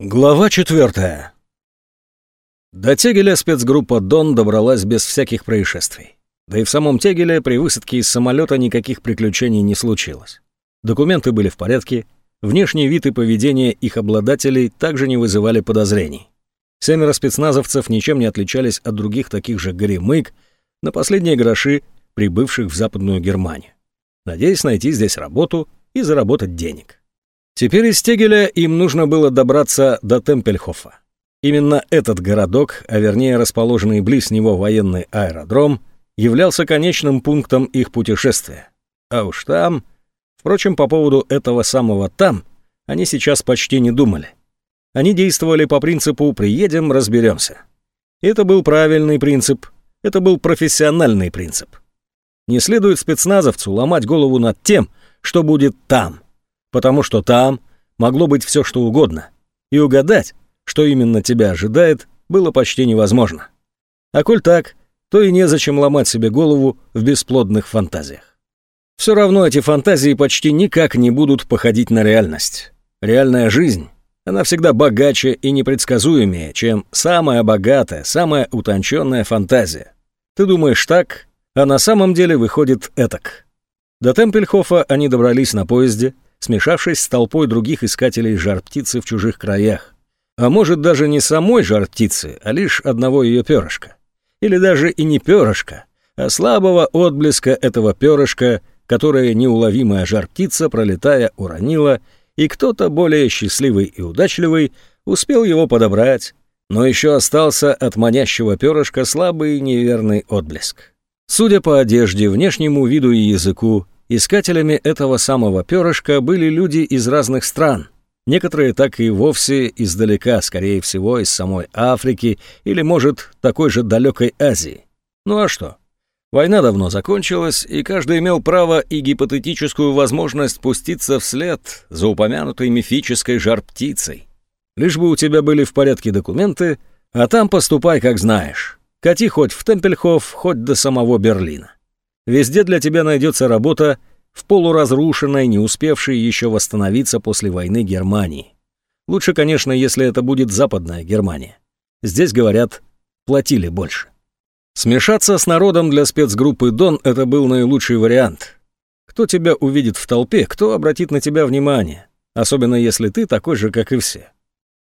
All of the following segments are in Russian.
Глава четвертая. До Тегеля спецгруппа «Дон» добралась без всяких происшествий. Да и в самом Тегеле при высадке из самолета никаких приключений не случилось. Документы были в порядке, внешний вид и поведение их обладателей также не вызывали подозрений. Семеро спецназовцев ничем не отличались от других таких же горемык на последние гроши, прибывших в Западную Германию, надеясь найти здесь работу и заработать денег. Теперь из Тегеля им нужно было добраться до Темпельхофа. Именно этот городок, а вернее расположенный близ него военный аэродром, являлся конечным пунктом их путешествия. А уж там... Впрочем, по поводу этого самого «там» они сейчас почти не думали. Они действовали по принципу «приедем, разберемся». Это был правильный принцип, это был профессиональный принцип. Не следует спецназовцу ломать голову над тем, что будет там – потому что там могло быть все что угодно, и угадать, что именно тебя ожидает, было почти невозможно. А коль так, то и незачем ломать себе голову в бесплодных фантазиях. Все равно эти фантазии почти никак не будут походить на реальность. Реальная жизнь, она всегда богаче и непредсказуемее, чем самая богатая, самая утонченная фантазия. Ты думаешь так, а на самом деле выходит этак. До Темпельхофа они добрались на поезде, смешавшись с толпой других искателей жар-птицы в чужих краях. А может, даже не самой жар-птицы, а лишь одного ее перышка. Или даже и не перышка, а слабого отблеска этого перышка, которое неуловимая жар-птица, пролетая, уронила, и кто-то более счастливый и удачливый успел его подобрать, но еще остался от манящего перышка слабый неверный отблеск. Судя по одежде, внешнему виду и языку, Искателями этого самого перышка были люди из разных стран. Некоторые так и вовсе издалека, скорее всего, из самой Африки или, может, такой же далекой Азии. Ну а что? Война давно закончилась, и каждый имел право и гипотетическую возможность пуститься вслед за упомянутой мифической жар-птицей. Лишь бы у тебя были в порядке документы, а там поступай как знаешь. Кати хоть в Темпельхоф, хоть до самого Берлина. Везде для тебя найдется работа в полуразрушенной, не успевшей еще восстановиться после войны Германии. Лучше, конечно, если это будет западная Германия. Здесь, говорят, платили больше. Смешаться с народом для спецгруппы «Дон» — это был наилучший вариант. Кто тебя увидит в толпе, кто обратит на тебя внимание, особенно если ты такой же, как и все.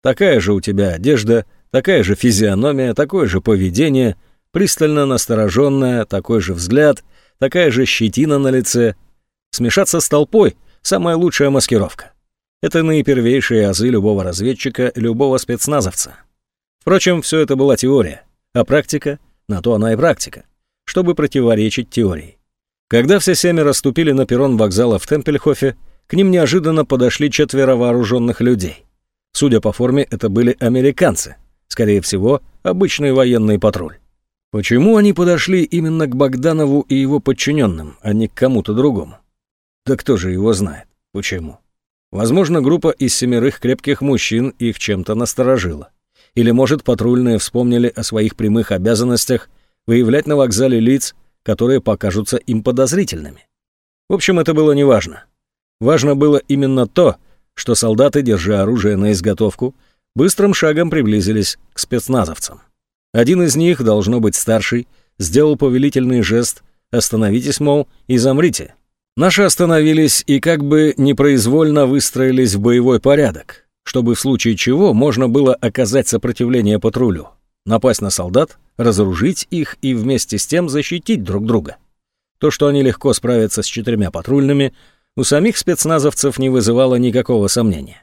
Такая же у тебя одежда, такая же физиономия, такое же поведение, пристально настороженное, такой же взгляд — такая же щетина на лице. Смешаться с толпой — самая лучшая маскировка. Это наипервейшие азы любого разведчика, любого спецназовца. Впрочем, все это была теория, а практика — на то она и практика, чтобы противоречить теории. Когда все семеро ступили на перрон вокзала в Темпельхофе, к ним неожиданно подошли четверо вооруженных людей. Судя по форме, это были американцы, скорее всего, обычный военный патруль. Почему они подошли именно к Богданову и его подчиненным, а не к кому-то другому? Да кто же его знает? Почему? Возможно, группа из семерых крепких мужчин их чем-то насторожила. Или, может, патрульные вспомнили о своих прямых обязанностях выявлять на вокзале лиц, которые покажутся им подозрительными. В общем, это было неважно. Важно было именно то, что солдаты, держа оружие на изготовку, быстрым шагом приблизились к спецназовцам. Один из них, должно быть старший, сделал повелительный жест «Остановитесь, мол, и замрите». Наши остановились и как бы непроизвольно выстроились в боевой порядок, чтобы в случае чего можно было оказать сопротивление патрулю, напасть на солдат, разоружить их и вместе с тем защитить друг друга. То, что они легко справятся с четырьмя патрульными, у самих спецназовцев не вызывало никакого сомнения.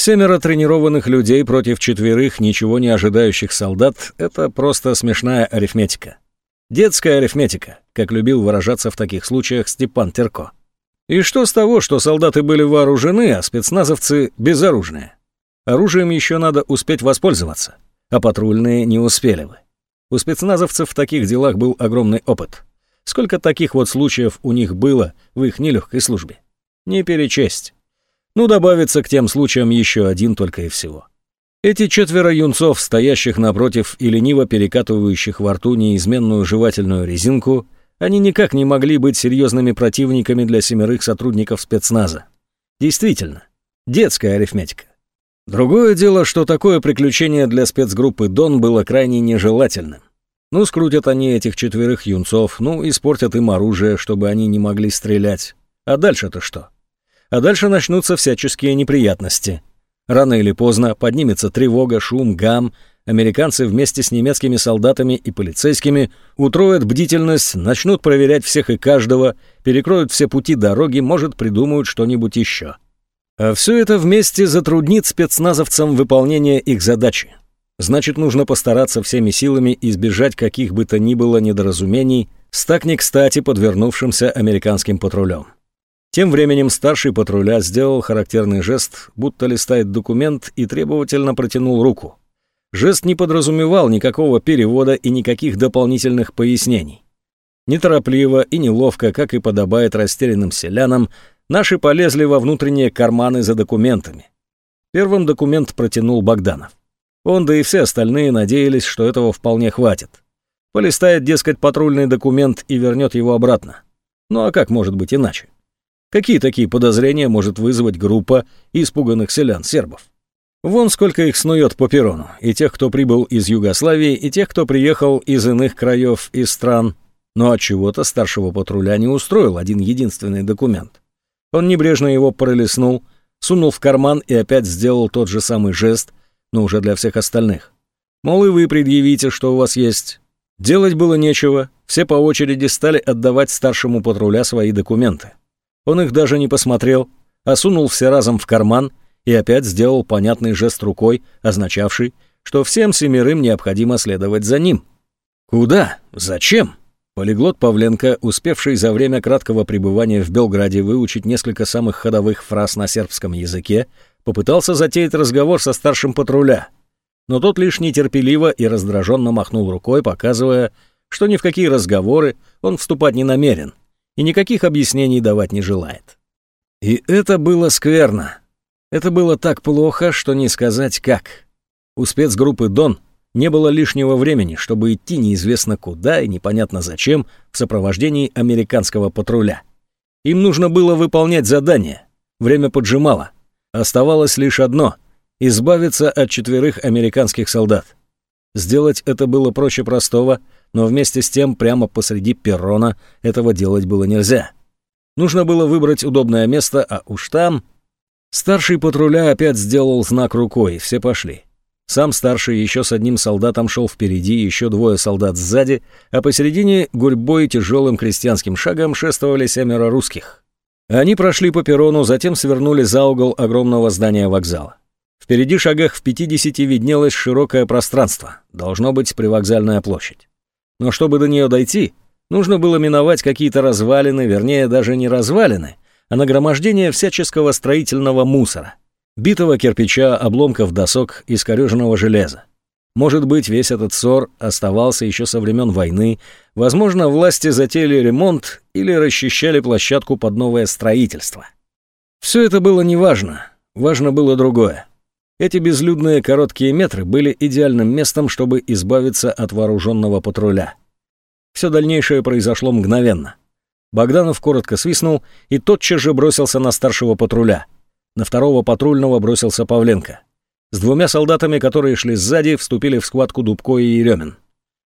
Семеро тренированных людей против четверых ничего не ожидающих солдат — это просто смешная арифметика. Детская арифметика, как любил выражаться в таких случаях Степан Терко. И что с того, что солдаты были вооружены, а спецназовцы безоружные? Оружием еще надо успеть воспользоваться, а патрульные не успели бы. У спецназовцев в таких делах был огромный опыт. Сколько таких вот случаев у них было в их нелегкой службе? Не перечесть. Ну, добавится к тем случаям еще один только и всего. Эти четверо юнцов, стоящих напротив и лениво перекатывающих во рту неизменную жевательную резинку, они никак не могли быть серьезными противниками для семерых сотрудников спецназа. Действительно, детская арифметика. Другое дело, что такое приключение для спецгруппы «Дон» было крайне нежелательным. Ну, скрутят они этих четверых юнцов, ну, испортят им оружие, чтобы они не могли стрелять. А дальше-то что? А дальше начнутся всяческие неприятности. Рано или поздно поднимется тревога, шум, гам, американцы вместе с немецкими солдатами и полицейскими утроят бдительность, начнут проверять всех и каждого, перекроют все пути дороги, может, придумают что-нибудь еще. А все это вместе затруднит спецназовцам выполнение их задачи. Значит, нужно постараться всеми силами избежать каких бы то ни было недоразумений с так не кстати подвернувшимся американским патрулем. Тем временем старший патруля сделал характерный жест, будто листает документ и требовательно протянул руку. Жест не подразумевал никакого перевода и никаких дополнительных пояснений. Неторопливо и неловко, как и подобает растерянным селянам, наши полезли во внутренние карманы за документами. Первым документ протянул Богданов. Он, да и все остальные надеялись, что этого вполне хватит. Полистает, дескать, патрульный документ и вернет его обратно. Ну а как может быть иначе? Какие такие подозрения может вызвать группа испуганных селян-сербов? Вон сколько их снует по перрону, и тех, кто прибыл из Югославии, и тех, кто приехал из иных краев и стран. Но от чего-то старшего патруля не устроил один единственный документ. Он небрежно его пролистнул, сунул в карман и опять сделал тот же самый жест, но уже для всех остальных. Мол, и вы предъявите, что у вас есть. Делать было нечего, все по очереди стали отдавать старшему патруля свои документы. Он их даже не посмотрел, а сунул все разом в карман — и опять сделал понятный жест рукой, означавший, что всем семерым необходимо следовать за ним. Куда? Зачем? Полиглот Павленко, успевший за время краткого пребывания в Белграде выучить несколько самых ходовых фраз на сербском языке, попытался затеять разговор со старшим патруля. Но тот лишь нетерпеливо и раздраженно махнул рукой, показывая, что ни в какие разговоры он вступать не намерен и никаких объяснений давать не желает. И это было скверно. Это было так плохо, что не сказать как. У спецгруппы «Дон» не было лишнего времени, чтобы идти неизвестно куда и непонятно зачем в сопровождении американского патруля. Им нужно было выполнять задание. Время поджимало. Оставалось лишь одно — избавиться от четверых американских солдат. Сделать это было проще простого, но вместе с тем прямо посреди перрона этого делать было нельзя. Нужно было выбрать удобное место, а уж там Старший патруля опять сделал знак рукой, все пошли. Сам старший еще с одним солдатом шел впереди, еще двое солдат сзади, а посередине гурьбой тяжелым крестьянским шагом шествовали семеро русских. Они прошли по перрону, затем свернули за угол огромного здания вокзала. Впереди шагах в 50 виднелось широкое пространство, должно быть привокзальная площадь. Но чтобы до нее дойти, нужно было миновать какие-то развалины, вернее, даже не развалины, а нагромождение всяческого строительного мусора, битого кирпича, обломков досок, искореженного железа. Может быть, весь этот ссор оставался еще со времен войны, возможно, власти затеяли ремонт или расчищали площадку под новое строительство. Все это было неважно, важно было другое. Эти безлюдные короткие метры были идеальным местом, чтобы избавиться от вооруженного патруля. Все дальнейшее произошло мгновенно. Богданов коротко свистнул и тотчас же бросился на старшего патруля. На второго патрульного бросился Павленко. С двумя солдатами, которые шли сзади, вступили в схватку Дубко и Еремин.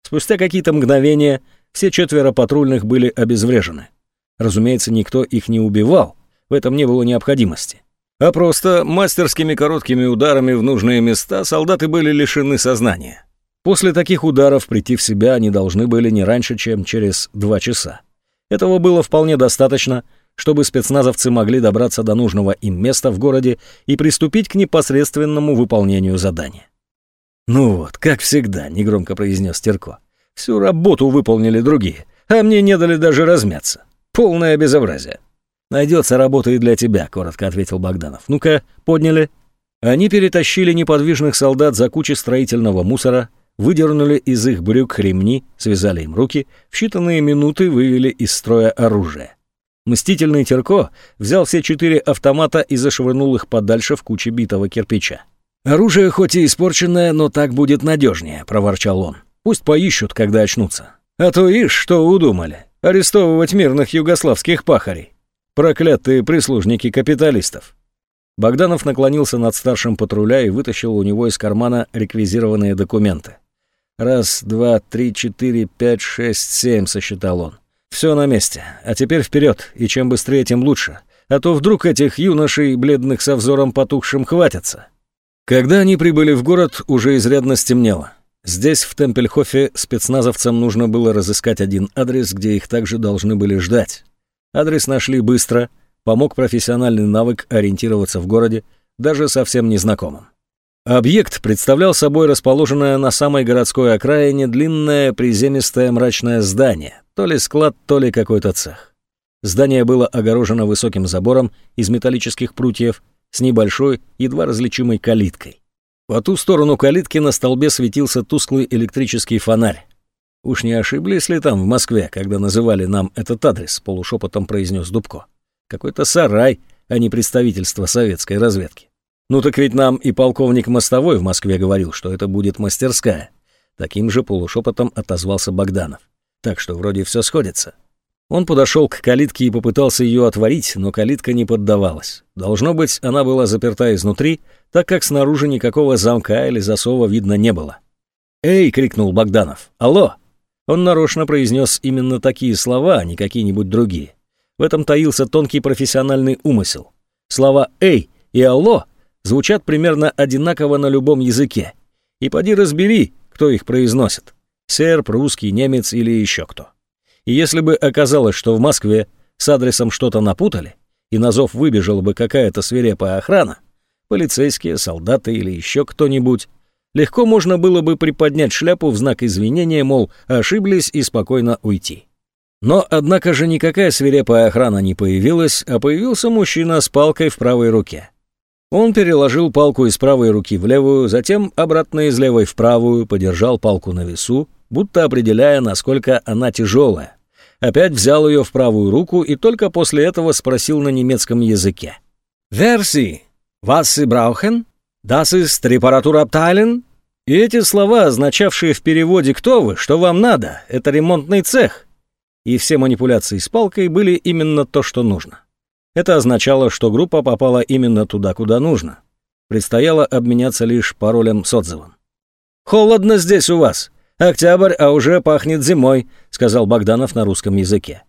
Спустя какие-то мгновения все четверо патрульных были обезврежены. Разумеется, никто их не убивал, в этом не было необходимости. А просто мастерскими короткими ударами в нужные места солдаты были лишены сознания. После таких ударов прийти в себя они должны были не раньше, чем через два часа. Этого было вполне достаточно, чтобы спецназовцы могли добраться до нужного им места в городе и приступить к непосредственному выполнению задания. «Ну вот, как всегда», — негромко произнес Терко. «Всю работу выполнили другие, а мне не дали даже размяться. Полное безобразие». «Найдется работа и для тебя», — коротко ответил Богданов. «Ну-ка, подняли». Они перетащили неподвижных солдат за кучи строительного мусора, выдернули из их брюк ремни, связали им руки, в считанные минуты вывели из строя оружие. Мстительный Терко взял все четыре автомата и зашвырнул их подальше в куче битого кирпича. «Оружие хоть и испорченное, но так будет надежнее», — проворчал он. «Пусть поищут, когда очнутся. А то ишь, что удумали. Арестовывать мирных югославских пахарей. Проклятые прислужники капиталистов». Богданов наклонился над старшим патруля и вытащил у него из кармана реквизированные документы. «Раз, два, три, четыре, пять, шесть, семь», — сосчитал он. «Все на месте. А теперь вперед, и чем быстрее, тем лучше. А то вдруг этих юношей, бледных со взором потухшим, хватится». Когда они прибыли в город, уже изрядно стемнело. Здесь, в Темпельхофе, спецназовцам нужно было разыскать один адрес, где их также должны были ждать. Адрес нашли быстро, помог профессиональный навык ориентироваться в городе, даже совсем незнакомым. Объект представлял собой расположенное на самой городской окраине длинное приземистое мрачное здание, то ли склад, то ли какой-то цех. Здание было огорожено высоким забором из металлических прутьев, с небольшой, едва различимой калиткой. По ту сторону калитки на столбе светился тусклый электрический фонарь. «Уж не ошиблись ли там в Москве, когда называли нам этот адрес?» — полушепотом произнес Дубко. «Какой-то сарай, а не представительство советской разведки. Ну так ведь нам и полковник Мостовой в Москве говорил, что это будет мастерская». Таким же полушепотом отозвался Богданов. «Так что вроде все сходится». Он подошел к калитке и попытался ее отворить, но калитка не поддавалась. Должно быть, она была заперта изнутри, так как снаружи никакого замка или засова видно не было. «Эй!» — крикнул Богданов. «Алло!» Он нарочно произнес именно такие слова, а не какие-нибудь другие. В этом таился тонкий профессиональный умысел. Слова «эй» и «алло» звучат примерно одинаково на любом языке. И поди разбери, кто их произносит. Серб, русский, немец или еще кто. И если бы оказалось, что в Москве с адресом что-то напутали, и на зов выбежала бы какая-то свирепая охрана, полицейские, солдаты или еще кто-нибудь, легко можно было бы приподнять шляпу в знак извинения, мол, ошиблись и спокойно уйти. Но, однако же, никакая свирепая охрана не появилась, а появился мужчина с палкой в правой руке. Он переложил палку из правой руки в левую, затем обратно из левой в правую, подержал палку на весу, будто определяя, насколько она тяжелая, опять взял ее в правую руку и только после этого спросил на немецком языке. «Верси, was Sie brauchen? Das ist Reparaturabteilung?» И эти слова, означавшие в переводе «Кто вы? Что вам надо?» Это ремонтный цех. И все манипуляции с палкой были именно то, что нужно. Это означало, что группа попала именно туда, куда нужно. Предстояло обменяться лишь паролем с отзывом. «Холодно здесь у вас. «Октябрь, а уже пахнет зимой», — сказал Богданов на русском языке.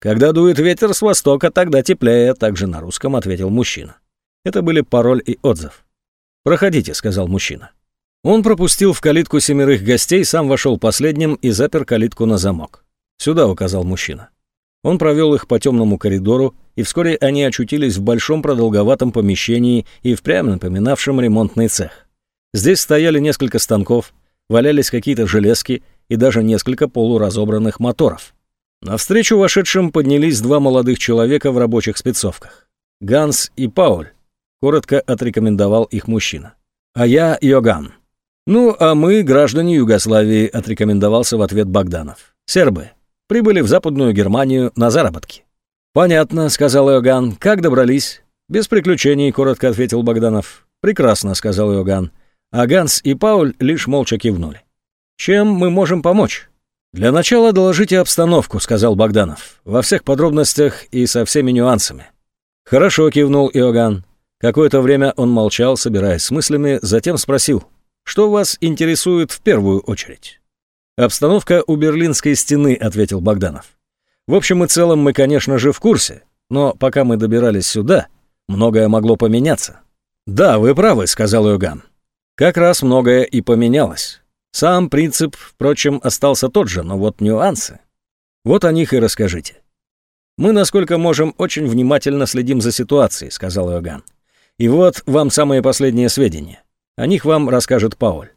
«Когда дует ветер с востока, тогда теплее», — также на русском ответил мужчина. Это были пароль и отзыв. «Проходите», — сказал мужчина. Он пропустил в калитку семерых гостей, сам вошел последним и запер калитку на замок. «Сюда», — указал мужчина. Он провел их по темному коридору, и вскоре они очутились в большом продолговатом помещении и впрямь напоминавшем ремонтный цех. Здесь стояли несколько станков, валялись какие-то железки и даже несколько полуразобранных моторов. Навстречу вошедшим поднялись два молодых человека в рабочих спецовках. Ганс и Пауль. Коротко отрекомендовал их мужчина. А я Йоган. Ну, а мы, граждане Югославии, отрекомендовался в ответ Богданов. Сербы. Прибыли в Западную Германию на заработки. «Понятно», — сказал Йоган. «Как добрались?» «Без приключений», — коротко ответил Богданов. «Прекрасно», — сказал Йоган а Ганс и Пауль лишь молча кивнули. «Чем мы можем помочь?» «Для начала доложите обстановку», — сказал Богданов, «во всех подробностях и со всеми нюансами». «Хорошо», — кивнул Иоганн. Какое-то время он молчал, собираясь с мыслями, затем спросил, «Что вас интересует в первую очередь?» «Обстановка у Берлинской стены», — ответил Богданов. «В общем и целом мы, конечно же, в курсе, но пока мы добирались сюда, многое могло поменяться». «Да, вы правы», — сказал Иоганн. Как раз многое и поменялось. Сам принцип, впрочем, остался тот же, но вот нюансы. Вот о них и расскажите. Мы, насколько можем, очень внимательно следим за ситуацией, сказал Иоганн. И вот вам самые последние сведения. О них вам расскажет Пауль.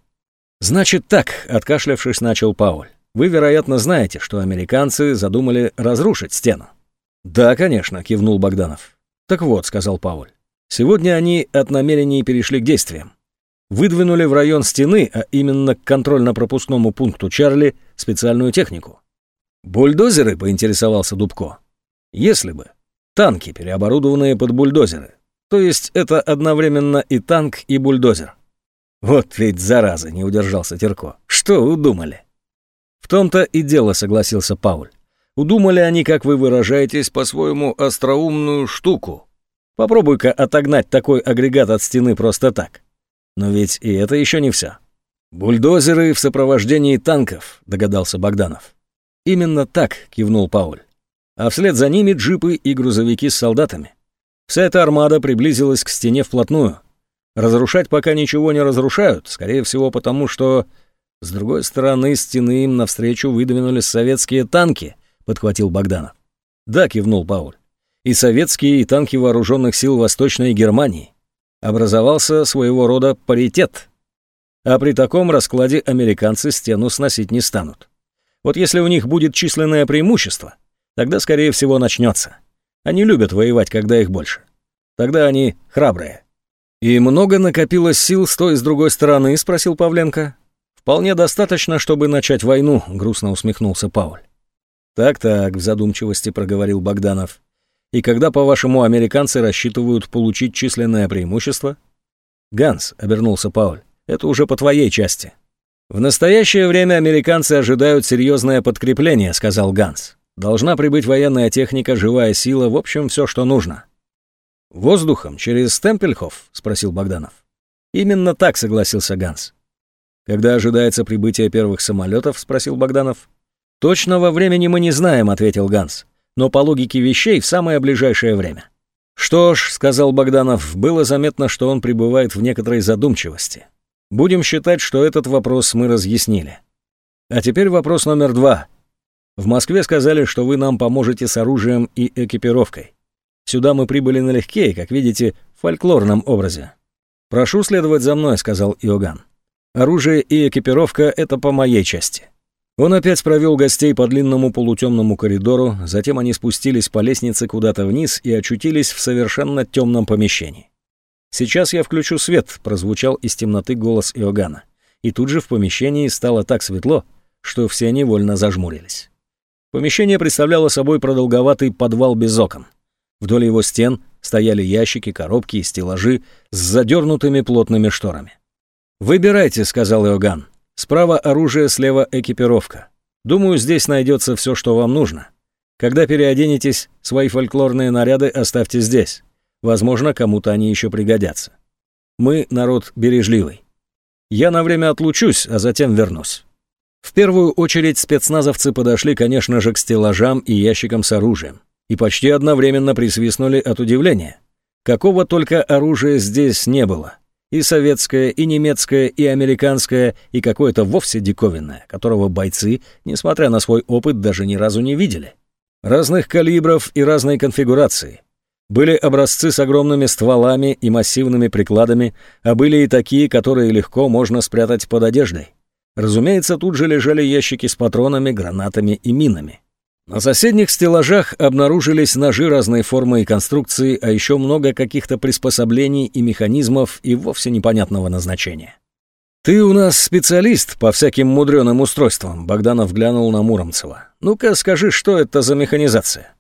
Значит так, откашлявшись, начал Пауль. Вы, вероятно, знаете, что американцы задумали разрушить стену. Да, конечно, кивнул Богданов. Так вот, сказал Пауль. Сегодня они от намерений перешли к действиям выдвинули в район стены, а именно к контрольно-пропускному пункту Чарли, специальную технику. «Бульдозеры?» — поинтересовался Дубко. «Если бы. Танки, переоборудованные под бульдозеры. То есть это одновременно и танк, и бульдозер». «Вот ведь зараза!» — не удержался Терко. «Что удумали?» «В том-то и дело», — согласился Пауль. «Удумали они, как вы выражаетесь, по-своему остроумную штуку. Попробуй-ка отогнать такой агрегат от стены просто так. Но ведь и это еще не все. Бульдозеры в сопровождении танков, догадался Богданов. Именно так, кивнул Пауль. А вслед за ними джипы и грузовики с солдатами. Вся эта армада приблизилась к стене вплотную. Разрушать пока ничего не разрушают, скорее всего потому, что... С другой стороны стены им навстречу выдвинулись советские танки, подхватил Богданов. Да, кивнул Пауль. И советские, и танки вооруженных сил Восточной Германии. Образовался своего рода паритет. А при таком раскладе американцы стену сносить не станут. Вот если у них будет численное преимущество, тогда, скорее всего, начнется. Они любят воевать, когда их больше. Тогда они храбрые. «И много накопилось сил с той и с другой стороны?» — спросил Павленко. «Вполне достаточно, чтобы начать войну», — грустно усмехнулся Пауль. «Так-так», — в задумчивости проговорил Богданов. «И когда, по-вашему, американцы рассчитывают получить численное преимущество?» «Ганс», — обернулся Пауль, — «это уже по твоей части». «В настоящее время американцы ожидают серьезное подкрепление», — сказал Ганс. «Должна прибыть военная техника, живая сила, в общем, все, что нужно». «Воздухом, через Темпельхоф?» — спросил Богданов. «Именно так», — согласился Ганс. «Когда ожидается прибытие первых самолетов?» — спросил Богданов. «Точного времени мы не знаем», — ответил Ганс. «Но по логике вещей в самое ближайшее время». «Что ж», — сказал Богданов, — было заметно, что он пребывает в некоторой задумчивости. «Будем считать, что этот вопрос мы разъяснили. А теперь вопрос номер два. В Москве сказали, что вы нам поможете с оружием и экипировкой. Сюда мы прибыли налегке, как видите, в фольклорном образе. «Прошу следовать за мной», — сказал Иоганн. «Оружие и экипировка — это по моей части». Он опять провел гостей по длинному полутемному коридору, затем они спустились по лестнице куда-то вниз и очутились в совершенно темном помещении. «Сейчас я включу свет», — прозвучал из темноты голос Иоганна. И тут же в помещении стало так светло, что все невольно зажмурились. Помещение представляло собой продолговатый подвал без окон. Вдоль его стен стояли ящики, коробки и стеллажи с задернутыми плотными шторами. «Выбирайте», — сказал Иоганн. «Справа оружие, слева экипировка. Думаю, здесь найдется все, что вам нужно. Когда переоденетесь, свои фольклорные наряды оставьте здесь. Возможно, кому-то они еще пригодятся. Мы народ бережливый. Я на время отлучусь, а затем вернусь». В первую очередь спецназовцы подошли, конечно же, к стеллажам и ящикам с оружием и почти одновременно присвистнули от удивления. Какого только оружия здесь не было. И советское, и немецкое, и американское, и какое-то вовсе диковинное, которого бойцы, несмотря на свой опыт, даже ни разу не видели. Разных калибров и разной конфигурации. Были образцы с огромными стволами и массивными прикладами, а были и такие, которые легко можно спрятать под одеждой. Разумеется, тут же лежали ящики с патронами, гранатами и минами. На соседних стеллажах обнаружились ножи разной формы и конструкции, а еще много каких-то приспособлений и механизмов и вовсе непонятного назначения. «Ты у нас специалист по всяким мудреным устройствам», — Богданов глянул на Муромцева. «Ну-ка скажи, что это за механизация?»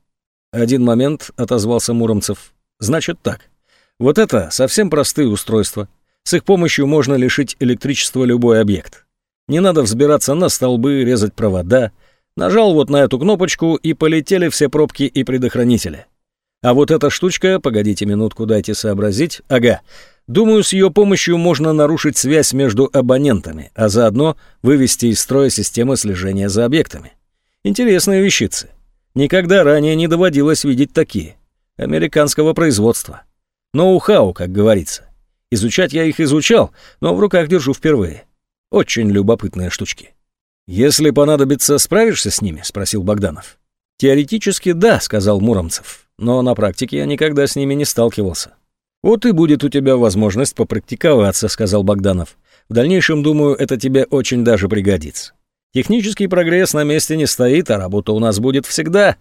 «Один момент», — отозвался Муромцев. «Значит так. Вот это совсем простые устройства. С их помощью можно лишить электричества любой объект. Не надо взбираться на столбы, резать провода — Нажал вот на эту кнопочку, и полетели все пробки и предохранители. А вот эта штучка, погодите минутку, дайте сообразить. Ага. Думаю, с ее помощью можно нарушить связь между абонентами, а заодно вывести из строя системы слежения за объектами. Интересные вещицы. Никогда ранее не доводилось видеть такие. Американского производства. Ноу-хау, как говорится. Изучать я их изучал, но в руках держу впервые. Очень любопытные штучки. «Если понадобится, справишься с ними?» — спросил Богданов. «Теоретически да», — сказал Муромцев, «но на практике я никогда с ними не сталкивался». «Вот и будет у тебя возможность попрактиковаться», — сказал Богданов. «В дальнейшем, думаю, это тебе очень даже пригодится. Технический прогресс на месте не стоит, а работа у нас будет всегда».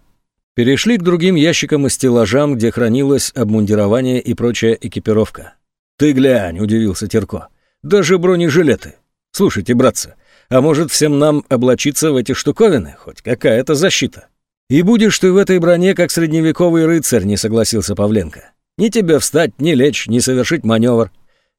Перешли к другим ящикам и стеллажам, где хранилось обмундирование и прочая экипировка. «Ты глянь», — удивился Терко, — «даже бронежилеты. Слушайте, братцы, а может, всем нам облачиться в эти штуковины? Хоть какая-то защита. И будешь ты в этой броне, как средневековый рыцарь, не согласился Павленко. Ни тебе встать, ни лечь, ни совершить маневр.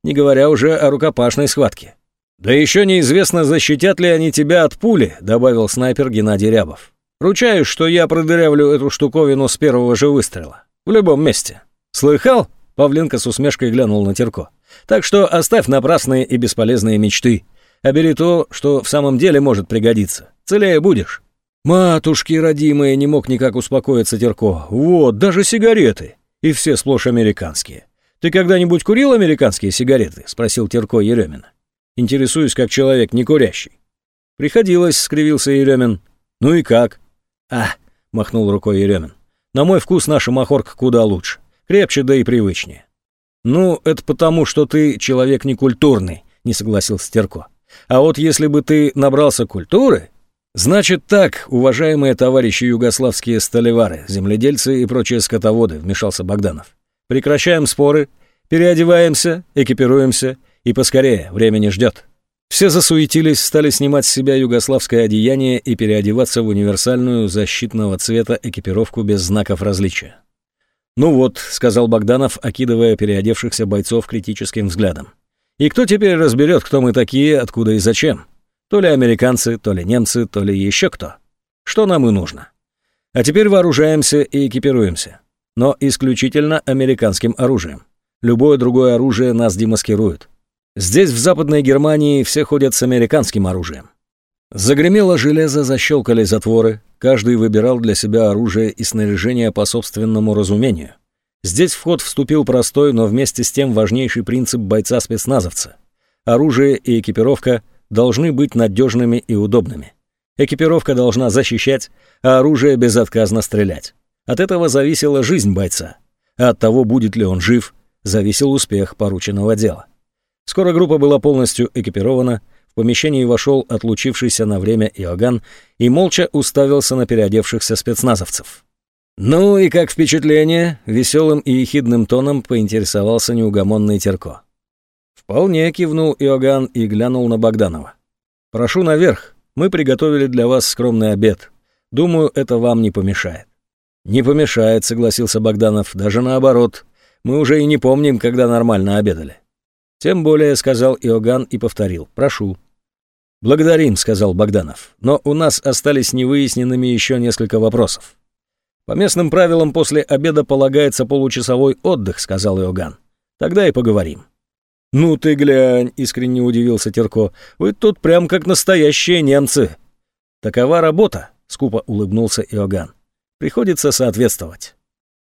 Не говоря уже о рукопашной схватке. Да еще неизвестно, защитят ли они тебя от пули, добавил снайпер Геннадий Рябов. Ручаюсь, что я продырявлю эту штуковину с первого же выстрела. В любом месте. «Слыхал?» — Павленко с усмешкой глянул на Терко. «Так что оставь напрасные и бесполезные мечты, а бери то, что в самом деле может пригодиться. Целее будешь». «Матушки родимые!» — не мог никак успокоиться Терко. «Вот, даже сигареты! И все сплошь американские. Ты когда-нибудь курил американские сигареты?» — спросил Терко Еремина. «Интересуюсь как человек не курящий». «Приходилось», — скривился Еремин. «Ну и как?» «А», — махнул рукой Еремин. «На мой вкус наша махорка куда лучше. Крепче, да и привычнее». «Ну, это потому, что ты человек некультурный», — не согласился Терко. «А вот если бы ты набрался культуры, «Значит так, уважаемые товарищи югославские столевары, земледельцы и прочие скотоводы», — вмешался Богданов. «Прекращаем споры, переодеваемся, экипируемся и поскорее, время не ждет». Все засуетились, стали снимать с себя югославское одеяние и переодеваться в универсальную защитного цвета экипировку без знаков различия. «Ну вот», — сказал Богданов, окидывая переодевшихся бойцов критическим взглядом. «И кто теперь разберет, кто мы такие, откуда и зачем?» То ли американцы, то ли немцы, то ли еще кто. Что нам и нужно. А теперь вооружаемся и экипируемся. Но исключительно американским оружием. Любое другое оружие нас демаскирует. Здесь, в Западной Германии, все ходят с американским оружием. Загремело железо, защелкали затворы. Каждый выбирал для себя оружие и снаряжение по собственному разумению. Здесь в ход вступил простой, но вместе с тем важнейший принцип бойца-спецназовца. Оружие и экипировка – должны быть надежными и удобными. Экипировка должна защищать, а оружие безотказно стрелять. От этого зависела жизнь бойца. А от того, будет ли он жив, зависел успех порученного дела. Скоро группа была полностью экипирована, в помещении вошел отлучившийся на время Иоганн и молча уставился на переодевшихся спецназовцев. «Ну и как впечатление?» — веселым и ехидным тоном поинтересовался неугомонный Терко. «Вполне», — кивнул Иоганн и глянул на Богданова. «Прошу наверх. Мы приготовили для вас скромный обед. Думаю, это вам не помешает». «Не помешает», — согласился Богданов. «Даже наоборот. Мы уже и не помним, когда нормально обедали». «Тем более», — сказал Иоганн и повторил. «Прошу». «Благодарим», — сказал Богданов. «Но у нас остались невыясненными еще несколько вопросов». «По местным правилам после обеда полагается получасовой отдых», — сказал Иоганн. «Тогда и поговорим». «Ну ты глянь», — искренне удивился Терко, — «вы тут прям как настоящие немцы». «Такова работа», — скупо улыбнулся Иоганн. «Приходится соответствовать».